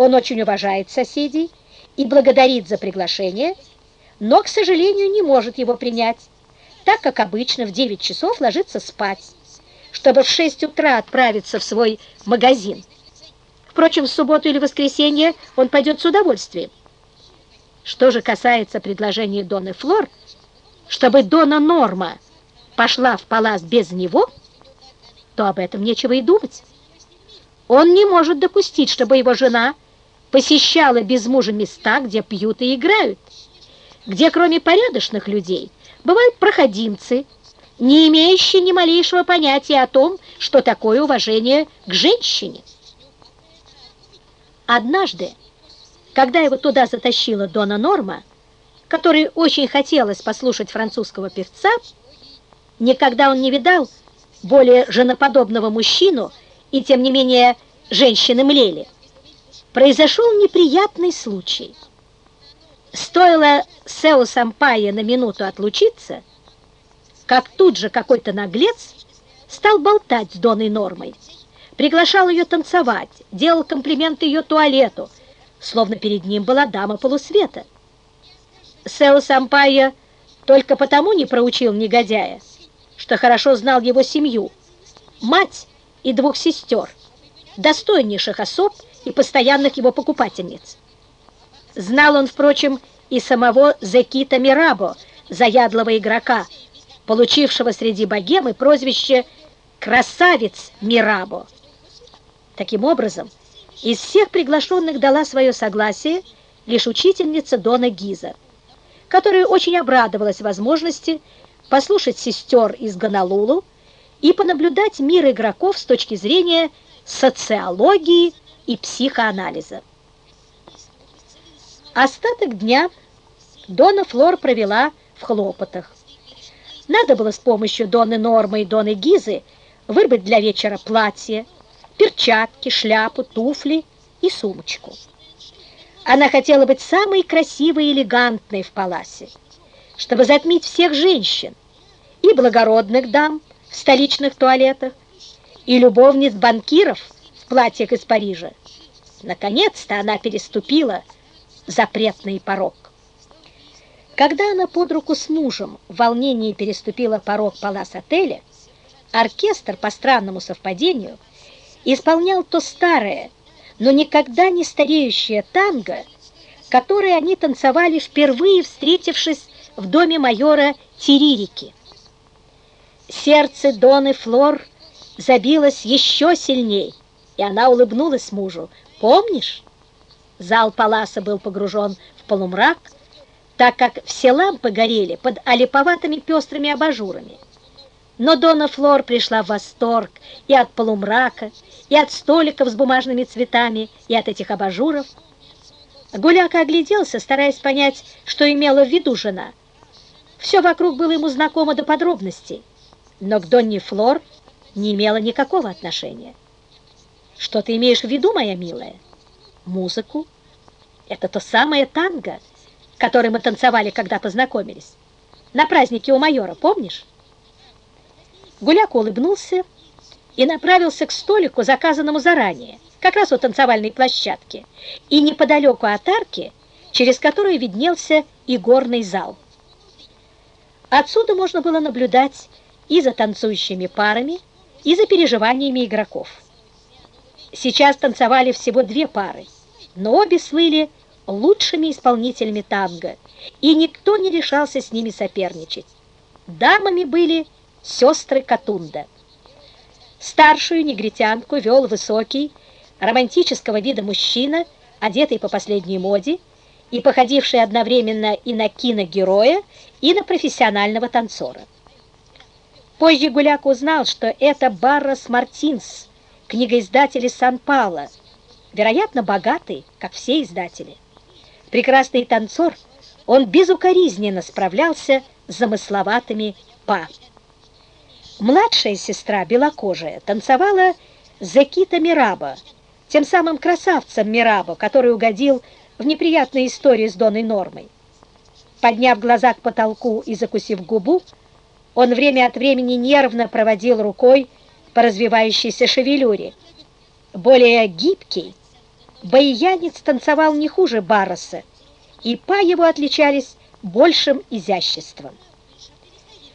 Он очень уважает соседей и благодарит за приглашение, но, к сожалению, не может его принять, так как обычно в 9 часов ложится спать, чтобы в 6 утра отправиться в свой магазин. Впрочем, в субботу или воскресенье он пойдет с удовольствием. Что же касается предложения Доны Флор, чтобы Дона Норма пошла в палас без него, то об этом нечего и думать. Он не может допустить, чтобы его жена посещала без мужа места, где пьют и играют, где кроме порядочных людей бывают проходимцы, не имеющие ни малейшего понятия о том, что такое уважение к женщине. Однажды, когда его туда затащила Дона Норма, которой очень хотелось послушать французского певца, никогда он не видал более женоподобного мужчину, и тем не менее женщины млели, произошел неприятный случай. Стоило Сео Сампайе на минуту отлучиться, как тут же какой-то наглец стал болтать с Доной Нормой, приглашал ее танцевать, делал комплименты ее туалету, словно перед ним была дама полусвета. Сео Сампайя только потому не проучил негодяя, что хорошо знал его семью, мать и двух сестер, достойнейших особ и постоянных его покупательниц. Знал он, впрочем, и самого Зекита Мирабо, заядлого игрока, получившего среди богемы прозвище «Красавец Мирабо». Таким образом, из всех приглашенных дала свое согласие лишь учительница Дона Гиза, которая очень обрадовалась возможности послушать сестер из Гонолулу и понаблюдать мир игроков с точки зрения социологии и психоанализа. Остаток дня Дона Флор провела в хлопотах. Надо было с помощью Доны Нормы и Доны Гизы выбрать для вечера платье, перчатки, шляпу, туфли и сумочку. Она хотела быть самой красивой и элегантной в паласе, чтобы затмить всех женщин, и благородных дам в столичных туалетах, и любовниц банкиров в платьях из Парижа, Наконец-то она переступила запретный порог. Когда она под руку с мужем в волнении переступила порог палас-отеля, оркестр, по странному совпадению, исполнял то старое, но никогда не стареющее танго, которое они танцевали впервые, встретившись в доме майора Тиририки. Сердце Доны Флор забилось еще сильней, и она улыбнулась мужу, Помнишь? Зал Паласа был погружен в полумрак, так как все лампы горели под олиповатыми пестрыми абажурами. Но Дона Флор пришла в восторг и от полумрака, и от столиков с бумажными цветами, и от этих абажуров. Гуляка огляделся, стараясь понять, что имела в виду жена. Все вокруг было ему знакомо до подробностей, но к Донне Флор не имело никакого отношения. Что ты имеешь в виду, моя милая? Музыку? Это то самое танго, которое мы танцевали, когда познакомились. На празднике у майора, помнишь? Гуляк улыбнулся и направился к столику, заказанному заранее, как раз у танцевальной площадки, и неподалеку от арки, через которую виднелся и горный зал. Отсюда можно было наблюдать и за танцующими парами, и за переживаниями игроков. Сейчас танцевали всего две пары, но обе слыли лучшими исполнителями танго, и никто не решался с ними соперничать. Дамами были сестры Катунда. Старшую негритянку вел высокий, романтического вида мужчина, одетый по последней моде, и походивший одновременно и на киногероя, и на профессионального танцора. Позже Гуляк узнал, что это Баррос Мартинс, книгоиздатель из Сан-Пауло, вероятно, богатый, как все издатели. Прекрасный танцор, он безукоризненно справлялся с замысловатыми па. Младшая сестра, белокожая, танцевала Зекита Мираба, тем самым красавцем Мирабо, который угодил в неприятные истории с Доной Нормой. Подняв глаза к потолку и закусив губу, он время от времени нервно проводил рукой по развивающейся шевелюре, более гибкий, Баянец танцевал не хуже Барроса, и па его отличались большим изяществом.